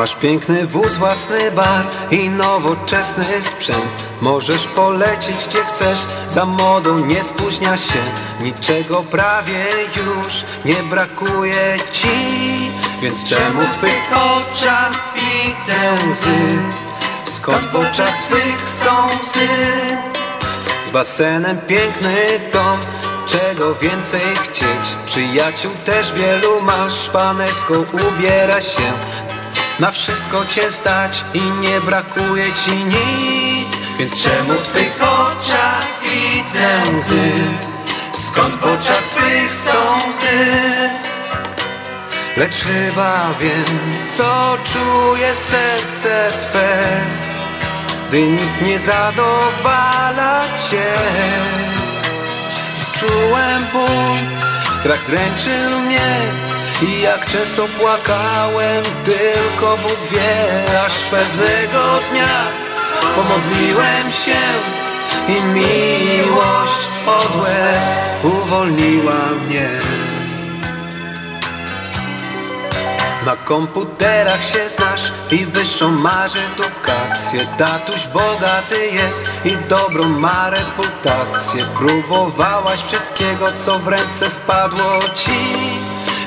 Masz piękny wóz, własny bar i nowoczesny sprzęt Możesz polecieć gdzie chcesz, za modą nie spóźnia się Niczego prawie już nie brakuje ci Więc czemu w twych oczach widzę łzy? Skąd w oczach twych są łzy? Z basenem piękny dom Czego więcej chcieć? Przyjaciół też wielu masz Panesko ubiera się na wszystko cię stać i nie brakuje ci nic Więc czemu w twych oczach widzę łzy? Skąd w oczach twych są łzy? Lecz chyba wiem, co czuje serce Twe Gdy nic nie zadowala Cię Czułem ból, strach dręczył mnie i jak często płakałem, tylko Bóg wie Aż pewnego dnia pomodliłem się I miłość od łez uwolniła mnie. Na komputerach się znasz i wyższą masz edukację. Tatuś bogaty jest i dobrą ma reputację. Próbowałaś wszystkiego, co w ręce wpadło ci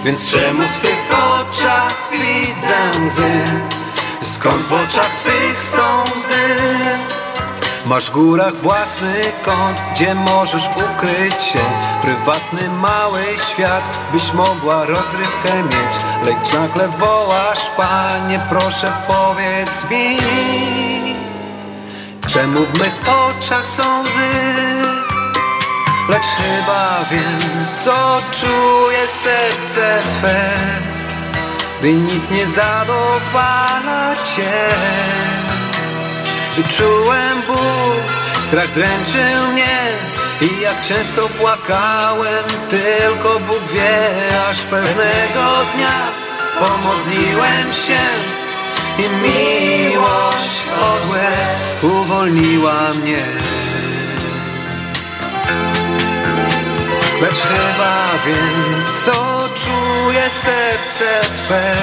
więc czemu w Twych oczach widzę łzy? Skąd w oczach Twych są łzy? Masz w górach własny kąt, gdzie możesz ukryć się Prywatny mały świat, byś mogła rozrywkę mieć Lecz nagle wołasz, panie, proszę powiedz mi Czemu w mych oczach są łzy? Lecz chyba wiem, co czuje serce Twe Gdy nic nie zadowala Cię. Czułem ból, strach dręczył mnie I jak często płakałem, tylko Bóg wie Aż pewnego dnia pomodliłem się I miłość od łez uwolniła mnie Lecz chyba wiem, co czuje serce Twe?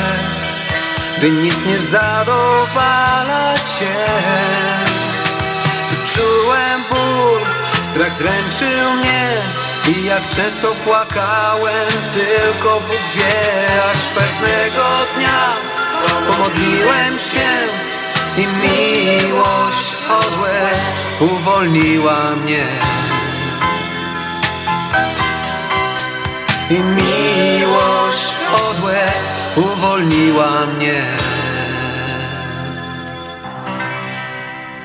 Gdy nic nie zadowala Cię. Czułem ból, strach dręczył mnie I jak często płakałem, tylko Bóg wie Aż pewnego dnia pomodliłem się I miłość od łez uwolniła mnie uwolniła mnie.